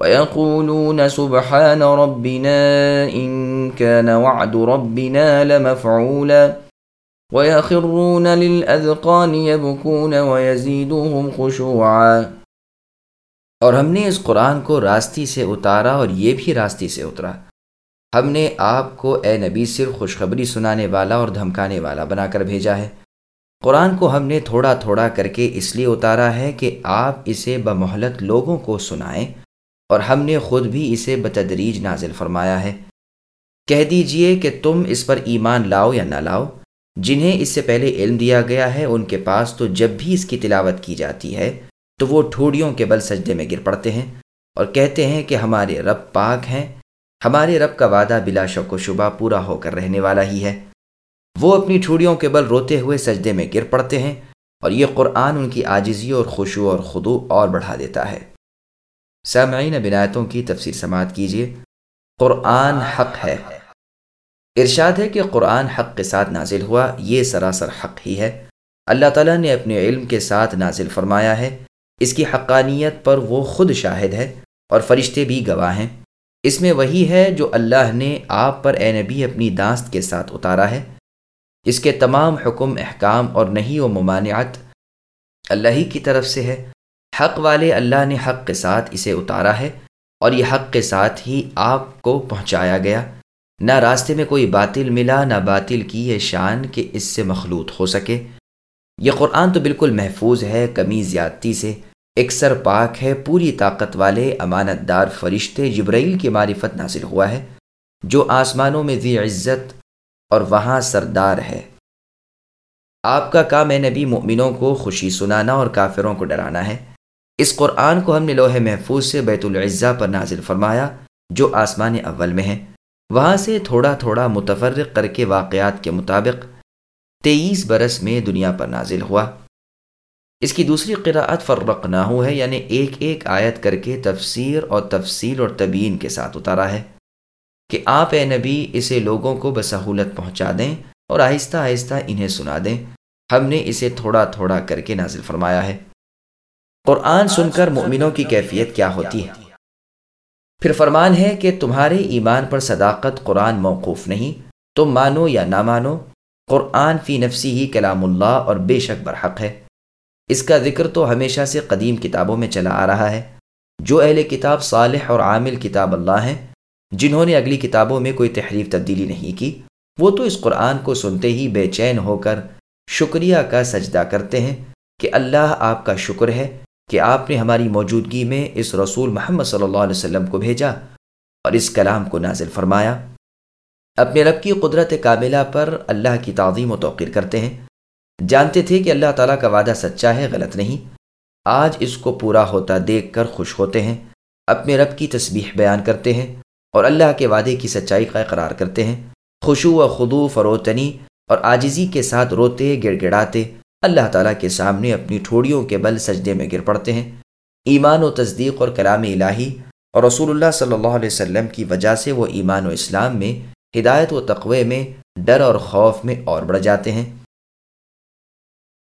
ويقولون سبحان ربنا إن كان وعد ربنا لمفعولا ويخرون للأذقان يبكون ويزيدهم خشوعا اور ہم نے اس قرآن کو راستی سے اتارا اور یہ بھی راستی سے اترا۔ ہم نے آپ کو اے نبی صرف خوشخبری سنانے والا اور دھمکانے والا بنا کر بھیجا ہے۔ قرآن کو ہم نے تھوڑا تھوڑا کر کے اس لیے اتارا ہے کہ آپ اسے بمحلت لوگوں کو سنائیں۔ اور ہم نے خود بھی اسے بتدریج نازل فرمایا ہے۔ کہہ دیجیے کہ تم اس پر ایمان لاؤ یا نہ لاؤ، جنہیں اس سے پہلے علم دیا گیا ہے، ان کے پاس تو جب بھی اس کی تلاوت کی جاتی ہے، تو وہ ٹھوڑیوں کے بل سجدے میں گر پڑتے ہیں۔ اور کہتے ہیں کہ ہمارے رب پاک ہیں، ہمارے رب کا وعدہ بلا شک و شبہ پورا ہو کر رہنے والا ہی ہے۔ وہ اپنی ٹھوڑیوں کے بل روتے ہوئے سجدے میں گر پڑتے ہیں، اور یہ قرآن ان کی آجزی اور خوشو اور خدو اور بڑھا دیتا ہے۔ سامعین بنایتوں کی تفسیر سماعت کیجیے قرآن حق ہے۔ ارشاد ہے کہ قرآن حق کے ساتھ نازل ہوا، یہ سراسر حق ہی ہے۔ اللہ تعالیٰ نے اپنے علم کے ساتھ نازل فرمایا ہے۔ اس کی حقانیت پر وہ خود شاہد ہے اور فرشتے بھی گواہ ہیں۔ اس میں وہی ہے جو اللہ نے آپ پر اے نبی اپنی داست کے ساتھ اتارا ہے۔ اس کے تمام حکم، احکام اور نہیں و ممانعت اللہ ہی کی طرف سے ہے۔ حق والے اللہ نے حق کے ساتھ اسے اتارا ہے اور یہ حق کے ساتھ ہی آپ کو پہنچایا گیا۔ نہ راستے میں کوئی باطل ملا، نہ باطل کی یہ شان کہ اس سے مخلوط ہو سکے۔ یہ قرآن تو بالکل محفوظ ہے، کمی زیادتی سے۔ اکثر پاک ہے، پوری طاقت والے، امانت دار فرشتے جبرائیل کی معرفت نازل ہوا ہے، جو آسمانوں میں ذی عزت اور وہاں سردار ہے۔ آپ کا کام اے نبی، مؤمنوں کو خوشی سنانا اور کافروں کو ڈرانا ہے۔ اس قرآن کو ہم نے لوہے محفوظ سے بیت العزہ پر نازل فرمایا، جو آسمان اول میں ہے۔ وہاں سے تھوڑا تھوڑا متفرق کر کے واقعات کے مطابق تیئیس برس میں دنیا پر نازل ہوا۔ اس کی دوسری قراءت فرق نہ ہو ہے یعنی ایک ایک آیت کر کے تفسیر اور تفصیل اور طبین کے ساتھ اتارا ہے کہ آپ اے نبی اسے لوگوں کو بسہولت پہنچا دیں اور آہستہ آہستہ انہیں سنا دیں۔ ہم نے اسے تھوڑا تھوڑا کر کے نازل فرمایا ہے۔ قرآن سن کر مؤمنوں کی کیفیت کیا ہوتی ہے؟ پھر فرمان ہے کہ تمہارے ایمان پر صداقت قرآن موقوف نہیں، تم مانو یا نہ مانو، قرآن فی نفسی ہی کلام اللہ اور بے شک برحق ہے۔ اس کا ذکر تو ہمیشہ سے قدیم کتابوں میں چلا آ رہا ہے۔ جو اہل کتاب صالح اور عامل کتاب اللہ ہیں، جنہوں نے اگلی کتابوں میں کوئی تحریف تبدیلی نہیں کی، وہ تو اس قرآن کو سنتے ہی بے چین ہو کر شکریہ کا سجدہ کرتے ہیں کہ اللہ آپ کا شکر ہے۔ کہ آپ نے ہماری موجودگی میں اس رسول محمد صلی اللہ علیہ وسلم کو بھیجا اور اس کلام کو نازل فرمایا۔ اپنے رب کی قدرت کاملہ پر اللہ کی تعظیم و توقیر کرتے ہیں۔ جانتے تھے کہ اللہ تعالیٰ کا وعدہ سچا ہے، غلط نہیں۔ آج اس کو پورا ہوتا دیکھ کر خوش ہوتے ہیں، اپنے رب کی تسبیح بیان کرتے ہیں اور اللہ کے وعدے کی سچائی کا اقرار کرتے ہیں۔ خوشو و خدو فروتنی اور آجزی کے ساتھ روتے، گڑ گڑاتے۔ اللہ تعالیٰ کے سامنے اپنی ٹھوڑیوں کے بل سجدے میں گر پڑتے ہیں۔ ایمان و تصدیق اور کلام الہی اور رسول اللہ صلی اللہ علیہ وسلم کی وجہ سے وہ ایمان و اسلام میں، ہدایت و تقوی میں، ڈر اور خوف میں اور بڑھ جاتے ہیں۔